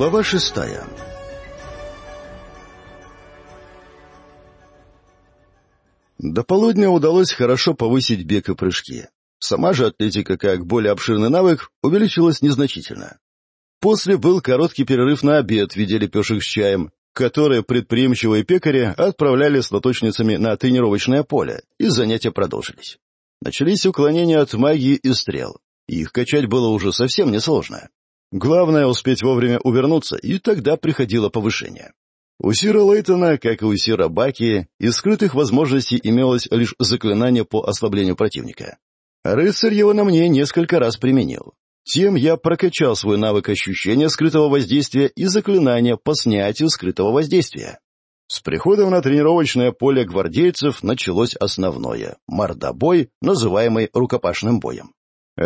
Глава шестая До полудня удалось хорошо повысить бег и прыжки. Сама же атлетика, как более обширный навык, увеличилась незначительно. После был короткий перерыв на обед в виде лепешек с чаем, которые предприимчивые пекари отправляли с лоточницами на тренировочное поле, и занятия продолжились. Начались уклонения от магии и стрел. Их качать было уже совсем несложно. Главное — успеть вовремя увернуться, и тогда приходило повышение. У Сира Лейтона, как и у Сира Баки, из скрытых возможностей имелось лишь заклинание по ослаблению противника. Рыцарь его на мне несколько раз применил. Тем я прокачал свой навык ощущения скрытого воздействия и заклинания по снятию скрытого воздействия. С приходом на тренировочное поле гвардейцев началось основное — мордобой, называемый рукопашным боем.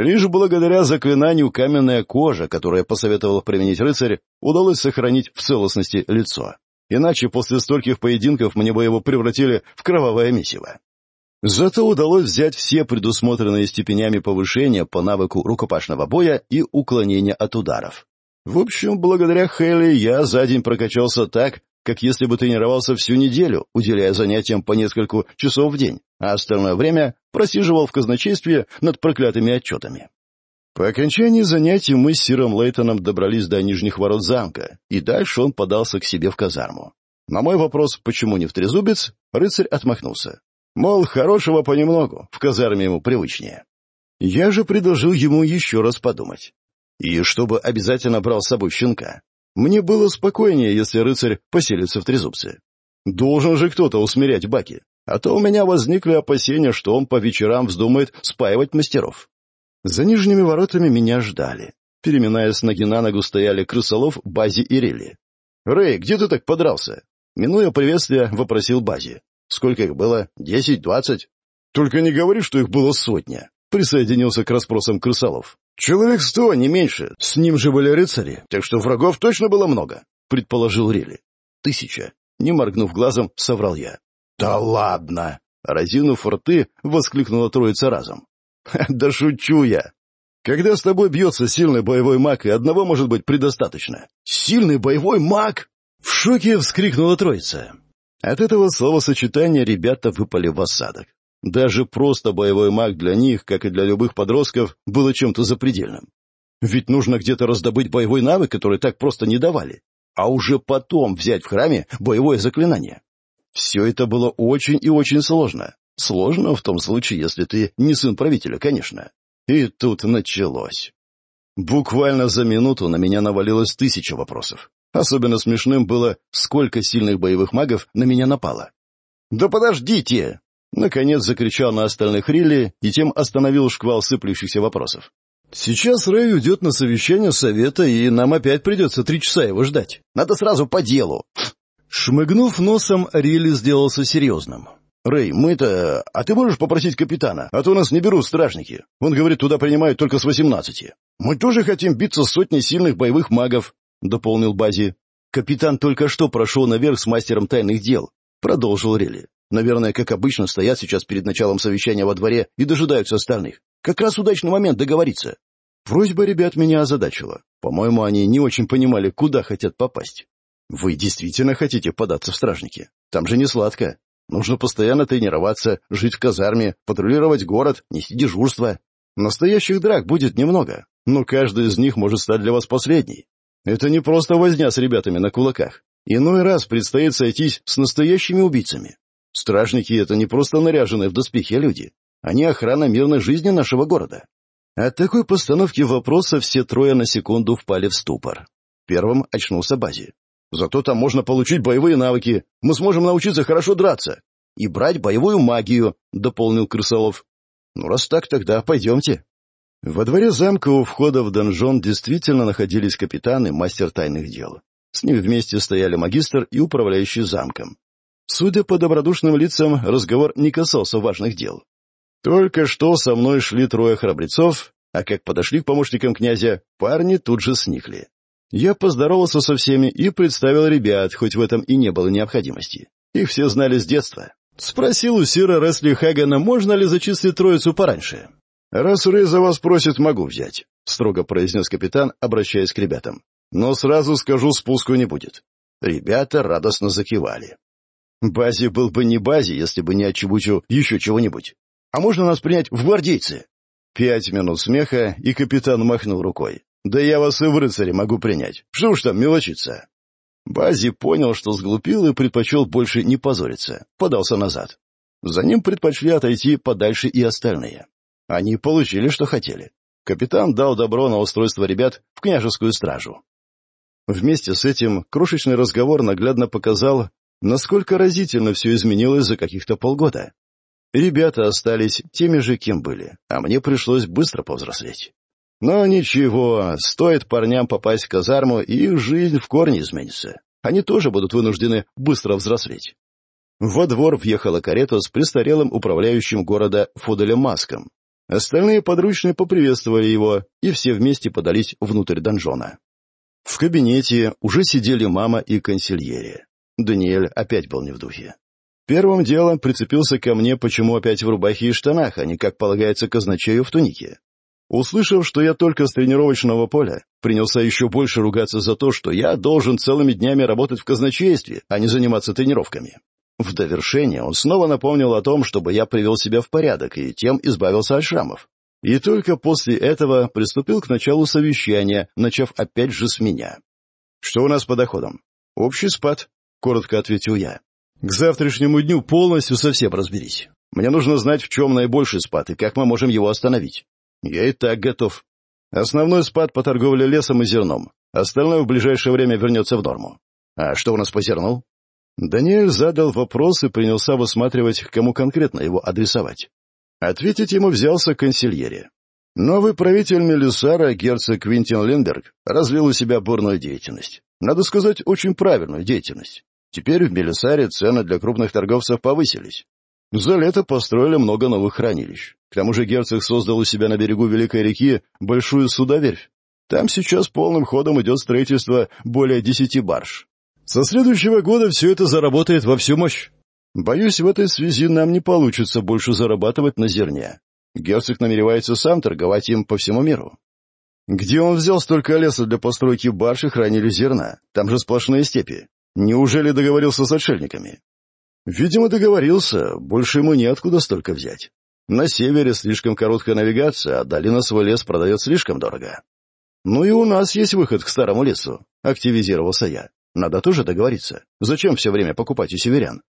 Лишь благодаря заклинанию каменная кожа, которое посоветовал применить рыцарь, удалось сохранить в целостности лицо. Иначе после стольких поединков мне бы его превратили в кровавое месиво. Зато удалось взять все предусмотренные степенями повышения по навыку рукопашного боя и уклонения от ударов. В общем, благодаря Хелли я за день прокачался так, как если бы тренировался всю неделю, уделяя занятиям по несколько часов в день, а остальное время просиживал в казначействе над проклятыми отчетами. По окончании занятий мы с Сиром Лейтоном добрались до нижних ворот замка, и дальше он подался к себе в казарму. На мой вопрос, почему не в трезубец, рыцарь отмахнулся. Мол, хорошего понемногу, в казарме ему привычнее. Я же предложил ему еще раз подумать. И чтобы обязательно брал с собой щенка. Мне было спокойнее, если рыцарь поселится в трезубце. Должен же кто-то усмирять баки. А то у меня возникли опасения, что он по вечерам вздумает спаивать мастеров. За нижними воротами меня ждали. переминаясь с ноги на ногу стояли крысолов, Бази и Рилли. «Рэй, где ты так подрался?» Минуя приветствие, вопросил Бази. «Сколько их было? Десять, двадцать?» «Только не говори, что их было сотня», — присоединился к расспросам крысолов. «Человек сто, не меньше. С ним же были рыцари, так что врагов точно было много», — предположил Рилли. «Тысяча». Не моргнув глазом, соврал я. «Да ладно!» — разинув рты, воскликнула троица разом. «Да шучу я! Когда с тобой бьется сильный боевой маг, и одного может быть предостаточно. Сильный боевой маг!» В шоке вскрикнула троица. От этого словосочетания ребята выпали в осадок. Даже просто боевой маг для них, как и для любых подростков, было чем-то запредельным. Ведь нужно где-то раздобыть боевой навык, который так просто не давали, а уже потом взять в храме боевое заклинание. Все это было очень и очень сложно. Сложно в том случае, если ты не сын правителя, конечно. И тут началось. Буквально за минуту на меня навалилось тысяча вопросов. Особенно смешным было, сколько сильных боевых магов на меня напало. «Да подождите!» Наконец закричал на остальных Рилли и тем остановил шквал сыплющихся вопросов. «Сейчас Рэй уйдет на совещание совета, и нам опять придется три часа его ждать. Надо сразу по делу. Шмыгнув носом, Рилли сделался серьезным. «Рэй, мы это... А ты можешь попросить капитана? А то у нас не берут стражники. Он говорит, туда принимают только с восемнадцати. Мы тоже хотим биться с сотней сильных боевых магов», — дополнил Бази. «Капитан только что прошел наверх с мастером тайных дел», — продолжил Рилли. «Наверное, как обычно, стоят сейчас перед началом совещания во дворе и дожидаются остальных. Как раз удачный момент договориться». Просьба ребят меня озадачила. По-моему, они не очень понимали, куда хотят попасть. Вы действительно хотите податься в стражники? Там же не сладко. Нужно постоянно тренироваться, жить в казарме, патрулировать город, нести дежурство. Настоящих драк будет немного, но каждый из них может стать для вас последней. Это не просто возня с ребятами на кулаках. Иной раз предстоит сойтись с настоящими убийцами. Стражники — это не просто наряженные в доспехе люди. Они охрана мирной жизни нашего города. От такой постановки вопроса все трое на секунду впали в ступор. Первым очнулся Бази. Зато там можно получить боевые навыки. Мы сможем научиться хорошо драться. И брать боевую магию», — дополнил Крысолов. «Ну, раз так, тогда пойдемте». Во дворе замка у входа в донжон действительно находились капитаны, мастер тайных дел. С ними вместе стояли магистр и управляющий замком. Судя по добродушным лицам, разговор не касался важных дел. Только что со мной шли трое храбрецов, а как подошли к помощникам князя, парни тут же сникли. Я поздоровался со всеми и представил ребят, хоть в этом и не было необходимости. Их все знали с детства. Спросил у Сира Ресли Хагана, можно ли зачислить троицу пораньше. «Раз Рэй за вас просит, могу взять», — строго произнес капитан, обращаясь к ребятам. «Но сразу скажу, спуску не будет». Ребята радостно закивали. «Бази был бы не Бази, если бы не отчебучил еще чего-нибудь. А можно нас принять в гвардейцы?» Пять минут смеха, и капитан махнул рукой. Да я вас и в рыцаре могу принять. Что уж там мелочиться?» Бази понял, что сглупил и предпочел больше не позориться. Подался назад. За ним предпочли отойти подальше и остальные. Они получили, что хотели. Капитан дал добро на устройство ребят в княжескую стражу. Вместе с этим крошечный разговор наглядно показал, насколько разительно все изменилось за каких-то полгода. Ребята остались теми же, кем были, а мне пришлось быстро повзрослеть. Но ничего, стоит парням попасть в казарму, и их жизнь в корне изменится. Они тоже будут вынуждены быстро взрослеть. Во двор въехала карета с престарелым управляющим города Фуделем Маском. Остальные подручные поприветствовали его, и все вместе подались внутрь донжона. В кабинете уже сидели мама и консильери. Даниэль опять был не в духе. Первым делом прицепился ко мне, почему опять в рубахе и штанах, а не, как полагается, казначею в тунике. Услышав, что я только с тренировочного поля, принялся еще больше ругаться за то, что я должен целыми днями работать в казначействе, а не заниматься тренировками. В довершение он снова напомнил о том, чтобы я привел себя в порядок и тем избавился от шрамов. И только после этого приступил к началу совещания, начав опять же с меня. «Что у нас по доходам?» «Общий спад», — коротко ответил я. «К завтрашнему дню полностью совсем разберись. Мне нужно знать, в чем наибольший спад и как мы можем его остановить». «Я и так готов. Основной спад по торговле лесом и зерном. Остальное в ближайшее время вернется в норму». «А что у нас по зерну?» Даниэль задал вопрос и принялся высматривать, кому конкретно его адресовать. Ответить ему взялся консильери. Новый правитель Мелисара, герцог Квинтин Лендерг, развил у себя бурную деятельность. Надо сказать, очень правильную деятельность. Теперь в Мелисаре цены для крупных торговцев повысились. За лето построили много новых хранилищ. К тому же герцог создал у себя на берегу Великой реки большую судоверфь. Там сейчас полным ходом идет строительство более десяти барж. Со следующего года все это заработает во всю мощь. Боюсь, в этой связи нам не получится больше зарабатывать на зерне. Герцог намеревается сам торговать им по всему миру. Где он взял столько леса для постройки барж и хранили зерна? Там же сплошные степи. Неужели договорился с отшельниками? Видимо, договорился, больше ему неоткуда столько взять. На севере слишком короткая навигация, а долина свой лес продает слишком дорого. Ну и у нас есть выход к старому лесу, активизировался я. Надо тоже договориться. Зачем все время покупать у северян?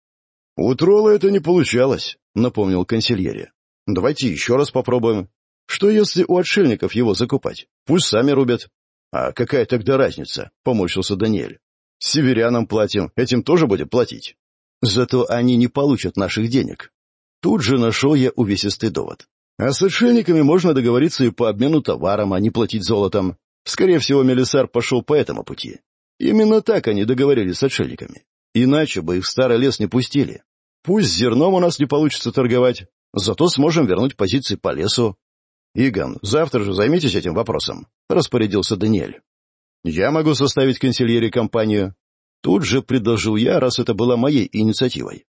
У тролла это не получалось, напомнил консильери. Давайте еще раз попробуем. Что если у отшельников его закупать? Пусть сами рубят. А какая тогда разница? Поморщился Даниэль. Северянам платим, этим тоже будем платить. Зато они не получат наших денег. Тут же нашел я увесистый довод. А с отшельниками можно договориться и по обмену товаром, а не платить золотом. Скорее всего, Мелисар пошел по этому пути. Именно так они договорились с отшельниками. Иначе бы их в старый лес не пустили. Пусть зерном у нас не получится торговать, зато сможем вернуть позиции по лесу. Игон, завтра же займитесь этим вопросом, — распорядился Даниэль. Я могу составить канцельере компанию, Тут же предложил я, раз это была моей инициативой.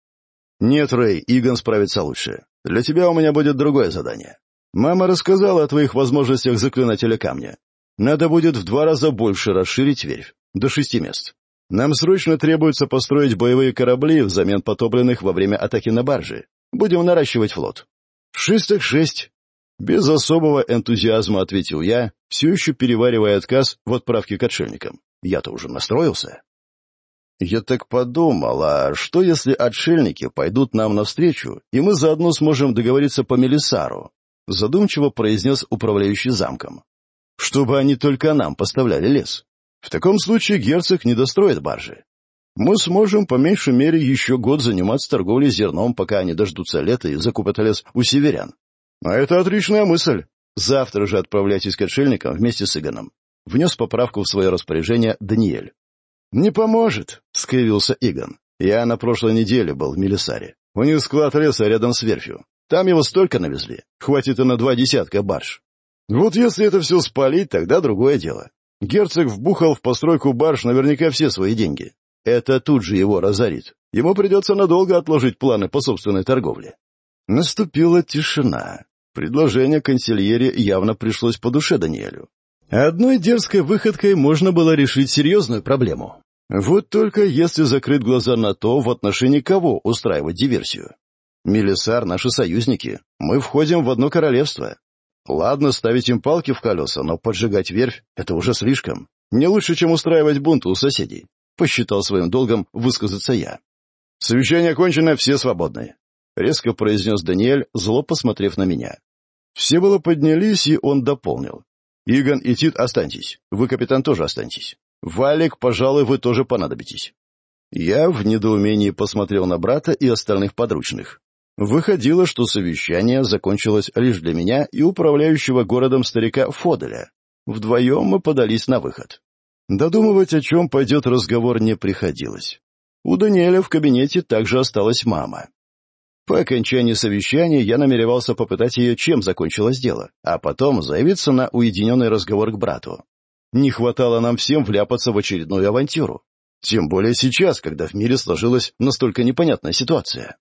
«Нет, Рэй, Игон справится лучше. Для тебя у меня будет другое задание. Мама рассказала о твоих возможностях заклинателя камня. Надо будет в два раза больше расширить верфь, до шести мест. Нам срочно требуется построить боевые корабли взамен потопленных во время атаки на баржи. Будем наращивать флот». «Шесть так шесть». Без особого энтузиазма ответил я, все еще переваривая отказ в отправке к отшельникам. Я-то уже настроился. Я так подумал, а что если отшельники пойдут нам навстречу, и мы заодно сможем договориться по Мелисару? Задумчиво произнес управляющий замком. Чтобы они только нам поставляли лес. В таком случае герцог не достроит баржи. Мы сможем по меньшей мере еще год заниматься торговлей зерном, пока они дождутся лета и закупят лес у северян. А это отличная мысль. Завтра же отправляйтесь к отшельникам вместе с Игоном. «Не поможет», — скривился Игон. «Я на прошлой неделе был в Мелисаре. У них склад леса рядом с верфью. Там его столько навезли. Хватит и на два десятка барж. Вот если это все спалить, тогда другое дело. Герцог вбухал в постройку барж наверняка все свои деньги. Это тут же его разорит. Ему придется надолго отложить планы по собственной торговле». Наступила тишина. Предложение консильере явно пришлось по душе Даниэлю. Одной дерзкой выходкой можно было решить серьезную проблему. Вот только если закрыть глаза на то, в отношении кого устраивать диверсию. Мелисар — наши союзники. Мы входим в одно королевство. Ладно ставить им палки в колеса, но поджигать верфь — это уже слишком. Не лучше, чем устраивать бунт у соседей. Посчитал своим долгом высказаться я. «Совещание окончено, все свободны», — резко произнес Даниэль, зло посмотрев на меня. Все было поднялись, и он дополнил. Игон и Тит, останьтесь. Вы, капитан, тоже останьтесь. Валик, пожалуй, вы тоже понадобитесь». Я в недоумении посмотрел на брата и остальных подручных. Выходило, что совещание закончилось лишь для меня и управляющего городом старика Фоделя. Вдвоем мы подались на выход. Додумывать, о чем пойдет разговор, не приходилось. У Даниэля в кабинете также осталась мама. По окончании совещания я намеревался попытать ее, чем закончилось дело, а потом заявиться на уединенный разговор к брату. Не хватало нам всем вляпаться в очередную авантюру. Тем более сейчас, когда в мире сложилась настолько непонятная ситуация.